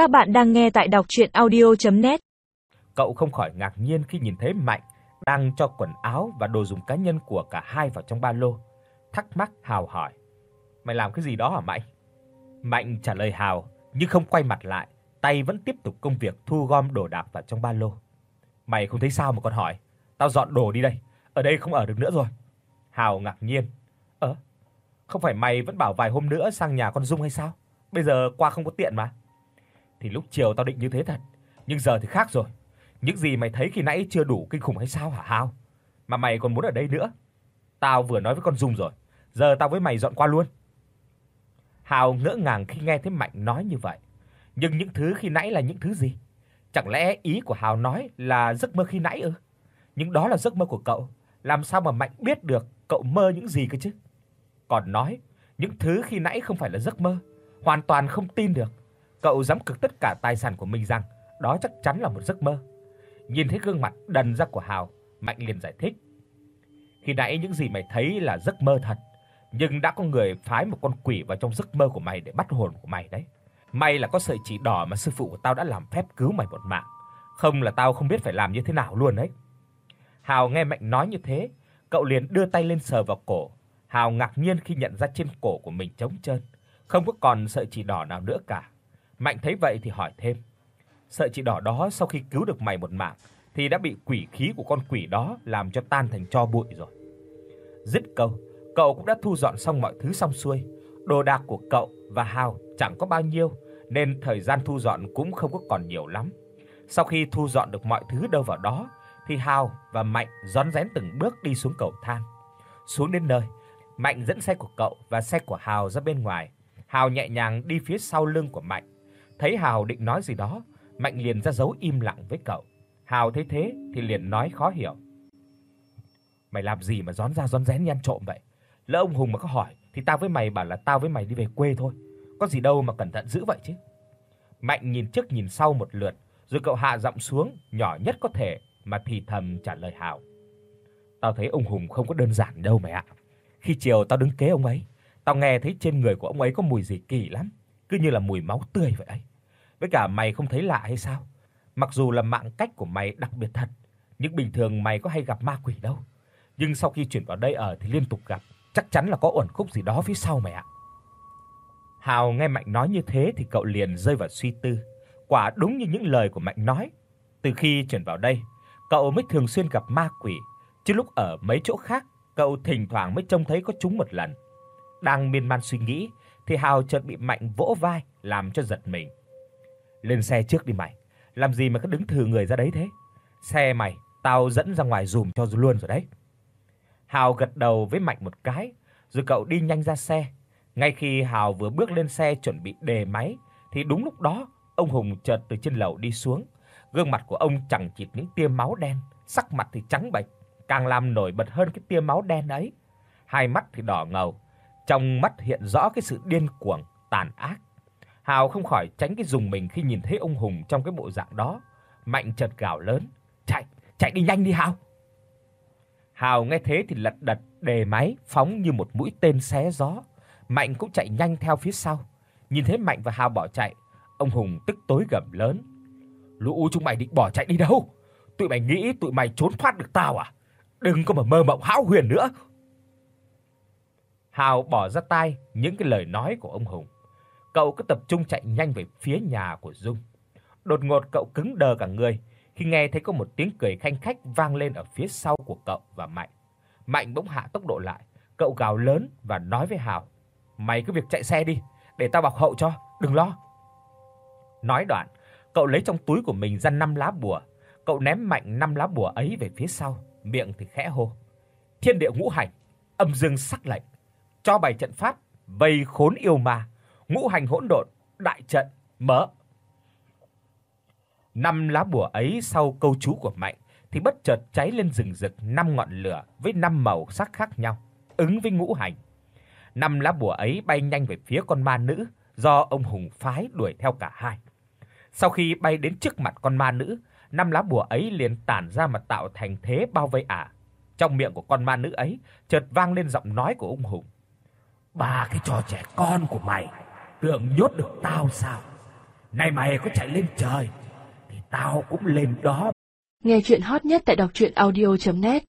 Các bạn đang nghe tại đọc audio net Cậu không khỏi ngạc nhiên khi nhìn thấy Mạnh đang cho quần áo và đồ dùng cá nhân của cả hai vào trong ba lô. Thắc mắc Hào hỏi: "Mày làm cái gì đó hả Mạnh?" Mạnh trả lời Hào nhưng không quay mặt lại, tay vẫn tiếp tục công việc thu gom đồ đạc vào trong ba lô. "Mày không thấy sao mà còn hỏi? Tao dọn đồ đi đây, ở đây không ở được nữa rồi." Hào ngạc nhiên: "Ơ, không phải mày vẫn bảo vài hôm nữa sang nhà con Dung hay sao? Bây giờ qua không có tiện mà." thì lúc chiều tao định như thế thật, nhưng giờ thì khác rồi. Những gì mày thấy khi nãy chưa đủ kinh khủng hay sao hả Hao? Mà mày còn muốn ở đây nữa? Tao vừa nói với con Dung rồi, giờ tao với mày dọn qua luôn. Hào ngỡ ngàng khi nghe thấy Mạnh nói như vậy. Nhưng những thứ khi nãy là những thứ gì? Chẳng lẽ ý của Hào nói là giấc mơ khi nãy ư? Nhưng đó là giấc mơ của cậu, làm sao mà Mạnh biết được cậu mơ những gì cơ chứ? Còn nói, những thứ khi nãy không phải là giấc mơ, hoàn toàn không tin được. Cậu dám cực tất cả tài sản của mình rằng đó chắc chắn là một giấc mơ. Nhìn thấy gương mặt đần ra của Hào, Mạnh liền giải thích. Khi nãy những gì mày thấy là giấc mơ thật, nhưng đã có người phái một con quỷ vào trong giấc mơ của mày để bắt hồn của mày đấy. May là có sợi chỉ đỏ mà sư phụ của tao đã làm phép cứu mày một mạng, không là tao không biết phải làm như thế nào luôn đấy. Hào nghe Mạnh nói như thế, cậu liền đưa tay lên sờ vào cổ. Hào ngạc nhiên khi nhận ra trên cổ của mình trống trơn, không có còn sợi chỉ đỏ nào nữa cả. Mạnh thấy vậy thì hỏi thêm: sợ chị đỏ đó sau khi cứu được mày một mạng thì đã bị quỷ khí của con quỷ đó làm cho tan thành tro bụi rồi." Dứt câu, cậu cũng đã thu dọn xong mọi thứ xong xuôi, đồ đạc của cậu và Hào chẳng có bao nhiêu nên thời gian thu dọn cũng không có còn nhiều lắm. Sau khi thu dọn được mọi thứ đâu vào đó thì Hào và Mạnh rón rén từng bước đi xuống cầu thang. Xuống đến nơi, Mạnh dẫn xe của cậu và xe của Hào ra bên ngoài. Hào nhẹ nhàng đi phía sau lưng của Mạnh. Thấy Hào định nói gì đó, Mạnh liền ra dấu im lặng với cậu. Hào thấy thế thì liền nói khó hiểu. Mày làm gì mà rón ra rón rén như ăn trộm vậy? Lỡ ông Hùng mà có hỏi thì tao với mày bảo là tao với mày đi về quê thôi. Có gì đâu mà cẩn thận dữ vậy chứ. Mạnh nhìn trước nhìn sau một lượt, rồi cậu hạ giọng xuống nhỏ nhất có thể mà thì thầm trả lời Hào. Tao thấy ông Hùng không có đơn giản đâu mày ạ. Khi chiều tao đứng kế ông ấy, tao nghe thấy trên người của ông ấy có mùi gì kỳ lắm, cứ như là mùi máu tươi vậy ấy. Với cả mày không thấy lạ hay sao? Mặc dù là mạng cách của mày đặc biệt thật, nhưng bình thường mày có hay gặp ma quỷ đâu. Nhưng sau khi chuyển vào đây ở thì liên tục gặp, chắc chắn là có uẩn khúc gì đó phía sau mày ạ." Hào nghe Mạnh nói như thế thì cậu liền rơi vào suy tư. Quả đúng như những lời của Mạnh nói, từ khi chuyển vào đây, cậu mới thường xuyên gặp ma quỷ, chứ lúc ở mấy chỗ khác, cậu thỉnh thoảng mới trông thấy có chúng một lần. Đang miên man suy nghĩ thì Hào chợt bị Mạnh vỗ vai làm cho giật mình. Lên xe trước đi mày. Làm gì mà cứ đứng thừ người ra đấy thế? Xe mày, tao dẫn ra ngoài dùm cho luôn rồi đấy. Hào gật đầu với Mạnh một cái, rồi cậu đi nhanh ra xe. Ngay khi Hào vừa bước lên xe chuẩn bị đề máy thì đúng lúc đó, ông Hùng chợt từ trên lầu đi xuống. Gương mặt của ông chẳng chịt những tia máu đen, sắc mặt thì trắng bệch, càng làm nổi bật hơn cái tia máu đen ấy. Hai mắt thì đỏ ngầu, trong mắt hiện rõ cái sự điên cuồng, tàn ác. Hào không khỏi tránh cái dùng mình khi nhìn thấy ông Hùng trong cái bộ dạng đó, mạnh chật gào lớn: "Chạy, chạy đi nhanh đi Hào!" Hào nghe thế thì lật đật đề máy phóng như một mũi tên xé gió, Mạnh cũng chạy nhanh theo phía sau. Nhìn thấy Mạnh và Hào bỏ chạy, ông Hùng tức tối gầm lớn: "Lũ chúng mày định bỏ chạy đi đâu? Tụi mày nghĩ tụi mày trốn thoát được tao à? Đừng có mà mơ mộng hão huyền nữa." Hào bỏ ra tay những cái lời nói của ông Hùng cậu cứ tập trung chạy nhanh về phía nhà của Dung. Đột ngột cậu cứng đờ cả người khi nghe thấy có một tiếng cười khanh khách vang lên ở phía sau của cậu và Mạnh. Mạnh bỗng hạ tốc độ lại, cậu gào lớn và nói với Hào: "Mày cứ việc chạy xe đi, để tao bảo hậu cho, đừng lo." Nói đoạn, cậu lấy trong túi của mình ra năm lá bùa, cậu ném mạnh năm lá bùa ấy về phía sau, miệng thì khẽ hô: "Thiên địa ngũ hành, âm dương sắc lệnh, cho bài trận pháp vây khốn yêu ma." ngũ hành hỗn độn, đại trận mở. Năm lá bùa ấy sau câu chú của Mạnh thì bất chợt cháy lên rừng rực năm ngọn lửa với năm màu sắc khác nhau, ứng với ngũ hành. Năm lá bùa ấy bay nhanh về phía con ma nữ do ông Hùng phái đuổi theo cả hai. Sau khi bay đến trước mặt con ma nữ, năm lá bùa ấy liền tản ra mà tạo thành thế bao vây ả. À. Trong miệng của con ma nữ ấy chợt vang lên giọng nói của ông Hùng. "Ba cái trò trẻ con của mày, Tưởng nhốt được tao sao? Này mày có chạy lên trời, thì tao cũng lên đó. Nghe chuyện hot nhất tại đọc truyện audio.net